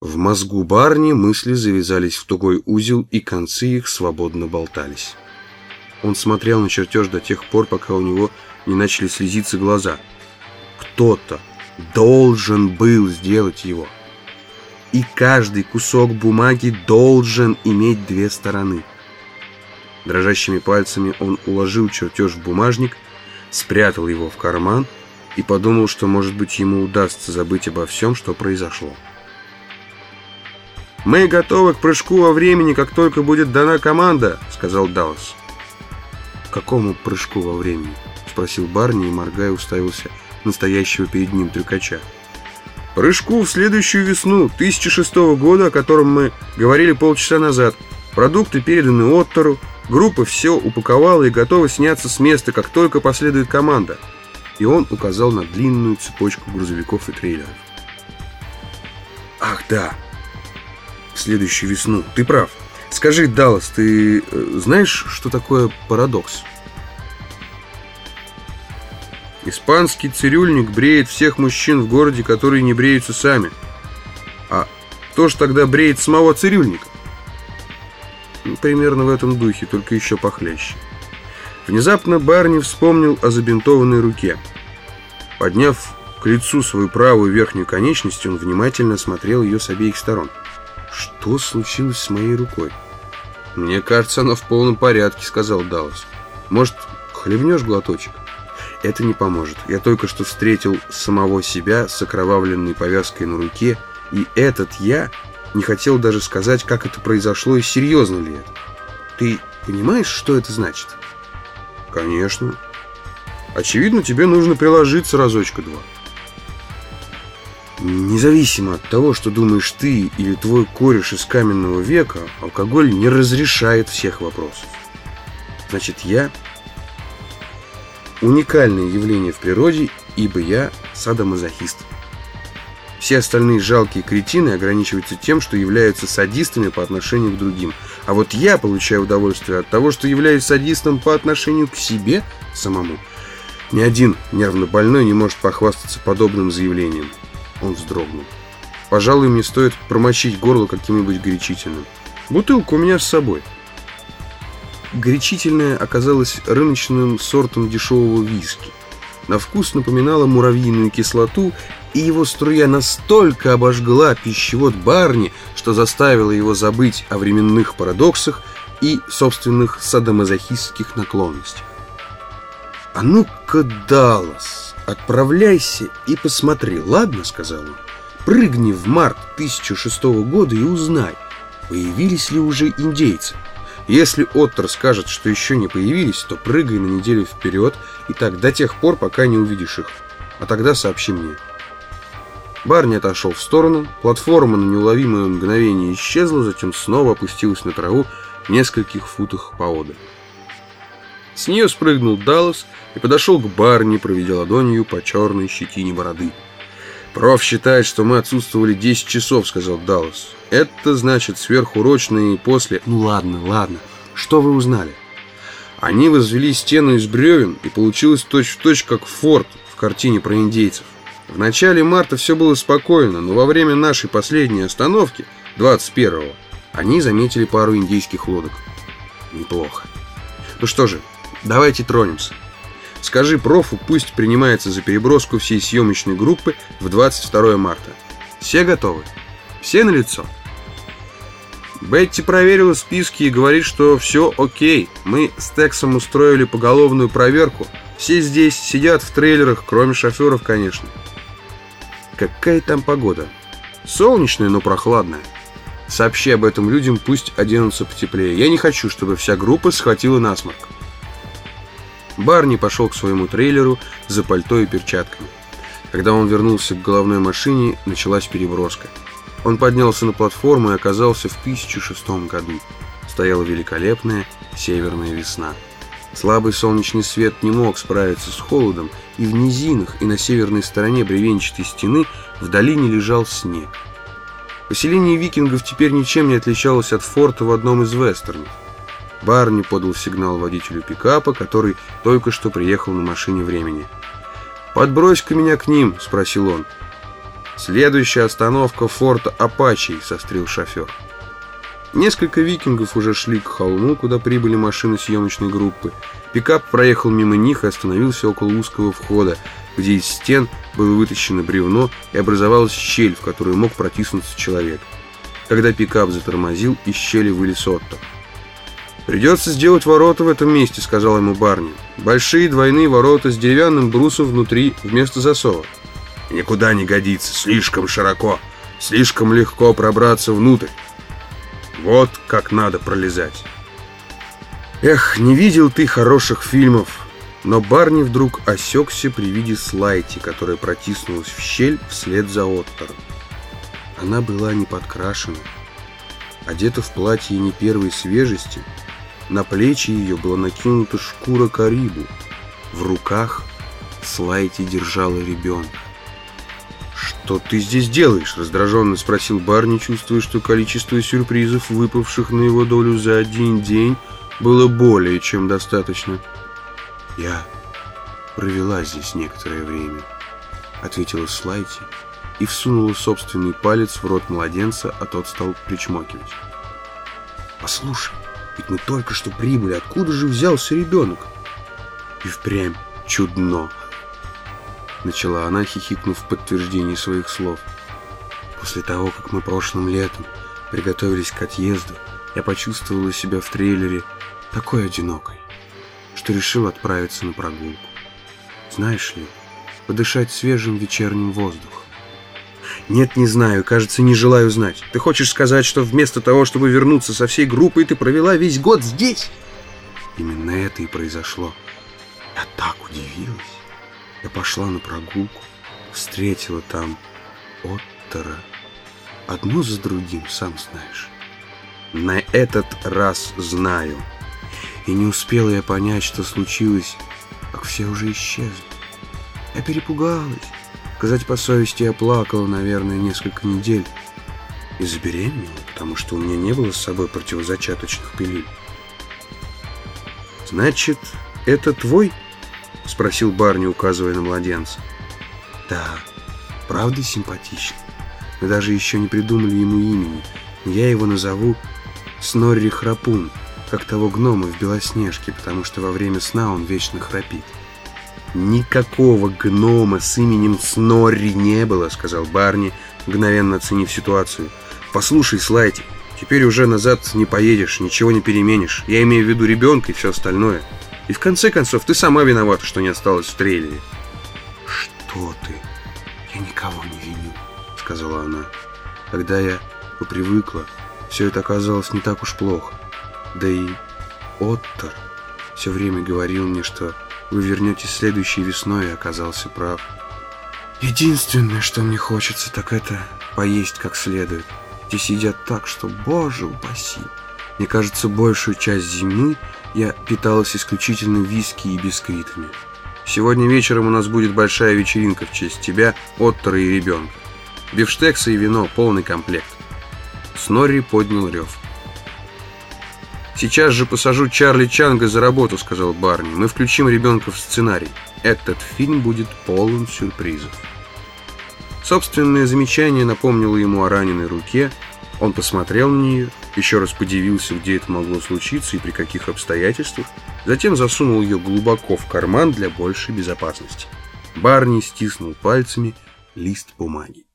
В мозгу Барни мысли завязались в тугой узел, и концы их свободно болтались. Он смотрел на чертеж до тех пор, пока у него не начали слезиться глаза. Кто-то должен был сделать его. И каждый кусок бумаги должен иметь две стороны. Дрожащими пальцами он уложил чертеж в бумажник, спрятал его в карман и подумал, что, может быть, ему удастся забыть обо всем, что произошло. «Мы готовы к прыжку во времени, как только будет дана команда», — сказал Даллас. «К какому прыжку во времени?» — спросил Барни и, моргая, уставился настоящего перед ним трюкача. «Прыжку в следующую весну 1006 года, о котором мы говорили полчаса назад. Продукты переданы Оттору, группа все упаковала и готова сняться с места, как только последует команда». И он указал на длинную цепочку грузовиков и трейлеров. «Ах, да!» Следующую весну. Ты прав. Скажи, Даллас, ты э, знаешь, что такое парадокс? Испанский цирюльник бреет всех мужчин в городе, которые не бреются сами. А кто ж тогда бреет самого цирюльника? Ну, примерно в этом духе, только еще похлеще. Внезапно Барни вспомнил о забинтованной руке. Подняв к лицу свою правую верхнюю конечность, он внимательно смотрел ее с обеих сторон. Что случилось с моей рукой? Мне кажется, она в полном порядке, сказал Даллас. Может, хлебнешь глоточек? Это не поможет. Я только что встретил самого себя с окровавленной повязкой на руке, и этот я не хотел даже сказать, как это произошло и серьезно ли это. Ты понимаешь, что это значит? Конечно. Очевидно, тебе нужно приложиться разочка-два. Независимо от того, что думаешь ты или твой кореш из каменного века, алкоголь не разрешает всех вопросов. Значит, я уникальное явление в природе, ибо я садомазохист. Все остальные жалкие кретины ограничиваются тем, что являются садистами по отношению к другим. А вот я получаю удовольствие от того, что являюсь садистом по отношению к себе самому. Ни один нервно больной не может похвастаться подобным заявлением. Он вздрогнул. Пожалуй, мне стоит промочить горло каким-нибудь горячительным. Бутылку у меня с собой. Горячительное оказалось рыночным сортом дешевого виски. На вкус напоминало муравьиную кислоту, и его струя настолько обожгла пищевод Барни, что заставила его забыть о временных парадоксах и собственных садомазохистских наклонностях. «А ну-ка, Даллас!» «Отправляйся и посмотри, ладно?» — сказал он. «Прыгни в март 1006 года и узнай, появились ли уже индейцы. Если Оттер скажет, что еще не появились, то прыгай на неделю вперед, и так до тех пор, пока не увидишь их. А тогда сообщи мне». Барни отошел в сторону, платформа на неуловимое мгновение исчезла, затем снова опустилась на траву в нескольких футах поодаль. С нее спрыгнул Даллас и подошел к Барни, проведя ладонью по черной щетине бороды. «Проф считает, что мы отсутствовали 10 часов», — сказал Даллас. «Это значит сверхурочные и после...» «Ну ладно, ладно. Что вы узнали?» Они возвели стену из бревен, и получилось точь-в-точь, -точь, как форт в картине про индейцев. В начале марта все было спокойно, но во время нашей последней остановки, 21-го, они заметили пару индейских лодок. Неплохо. Ну что же, Давайте тронемся. Скажи профу, пусть принимается за переброску всей съемочной группы в 22 марта. Все готовы? Все на лицо? Бетти проверила списки и говорит, что все окей. Мы с Тексом устроили поголовную проверку. Все здесь сидят в трейлерах, кроме шоферов, конечно. Какая там погода? Солнечная, но прохладная. Сообщи об этом людям, пусть оденутся потеплее. Я не хочу, чтобы вся группа схватила насморк. Барни пошел к своему трейлеру за пальто и перчатками. Когда он вернулся к головной машине, началась переброска. Он поднялся на платформу и оказался в 1006 году. Стояла великолепная северная весна. Слабый солнечный свет не мог справиться с холодом, и в низинах и на северной стороне бревенчатой стены в долине лежал снег. Поселение викингов теперь ничем не отличалось от форта в одном из вестернов. Барни подал сигнал водителю пикапа, который только что приехал на машине времени. «Подбрось-ка меня к ним», — спросил он. Следующая остановка форта Апачи, сострил шофер. Несколько викингов уже шли к холму, куда прибыли машины съемочной группы. Пикап проехал мимо них и остановился около узкого входа, где из стен было вытащено бревно и образовалась щель, в которую мог протиснуться человек. Когда пикап затормозил, из щели вылез Отто. «Придется сделать ворота в этом месте», — сказал ему Барни. «Большие двойные ворота с деревянным брусом внутри вместо засова». «Никуда не годится, слишком широко, слишком легко пробраться внутрь. Вот как надо пролезать». Эх, не видел ты хороших фильмов. Но Барни вдруг осекся при виде Слайти, которая протиснулась в щель вслед за Оттором. Она была не подкрашена, одета в платье не первой свежести — на плечи ее была накинута шкура карибу. В руках Слайти держала ребенка. «Что ты здесь делаешь?» – раздраженно спросил Барни, чувствуя, что количество сюрпризов, выпавших на его долю за один день, было более чем достаточно. «Я провела здесь некоторое время», — ответила Слайти и всунула собственный палец в рот младенца, а тот стал причмокивать. «Послушай, ведь мы только что прибыли. Откуда же взялся ребенок? И впрямь чудно. Начала она, хихикнув в подтверждение своих слов. После того, как мы прошлым летом приготовились к отъезду, я почувствовала себя в трейлере такой одинокой, что решил отправиться на прогулку. Знаешь ли, подышать свежим вечерним воздухом. «Нет, не знаю. Кажется, не желаю знать. Ты хочешь сказать, что вместо того, чтобы вернуться со всей группой, ты провела весь год здесь?» Именно это и произошло. Я так удивилась. Я пошла на прогулку, встретила там Оттера. Одно за другим, сам знаешь. На этот раз знаю. И не успела я понять, что случилось, как все уже исчезли. Я перепугалась. Сказать по совести, я плакала, наверное, несколько недель. И забеременела, потому что у меня не было с собой противозачаточных пилюль. «Значит, это твой?» — спросил Барни, указывая на младенца. «Да, правда симпатичный. Мы даже еще не придумали ему имени. Я его назову Снорри Храпун, как того гнома в Белоснежке, потому что во время сна он вечно храпит». «Никакого гнома с именем Снорри не было», — сказал Барни, мгновенно оценив ситуацию. «Послушай, Слайти, теперь уже назад не поедешь, ничего не переменишь. Я имею в виду ребенка и все остальное. И в конце концов, ты сама виновата, что не осталась в трейлере». «Что ты? Я никого не виню», — сказала она. «Когда я попривыкла, все это оказалось не так уж плохо. Да и Оттер все время говорил мне, что вы вернетесь следующей весной и оказался прав. Единственное, что мне хочется, так это поесть как следует. Здесь едят так, что, боже упаси. Мне кажется, большую часть зимы я питалась исключительно виски и бисквитами. Сегодня вечером у нас будет большая вечеринка в честь тебя, Оттера и ребенка. Бифштексы и вино, полный комплект. Снорри поднял рев. «Сейчас же посажу Чарли Чанга за работу», — сказал Барни. «Мы включим ребенка в сценарий. Этот фильм будет полон сюрпризов». Собственное замечание напомнило ему о раненой руке. Он посмотрел на нее, еще раз подивился, где это могло случиться и при каких обстоятельствах, затем засунул ее глубоко в карман для большей безопасности. Барни стиснул пальцами лист бумаги.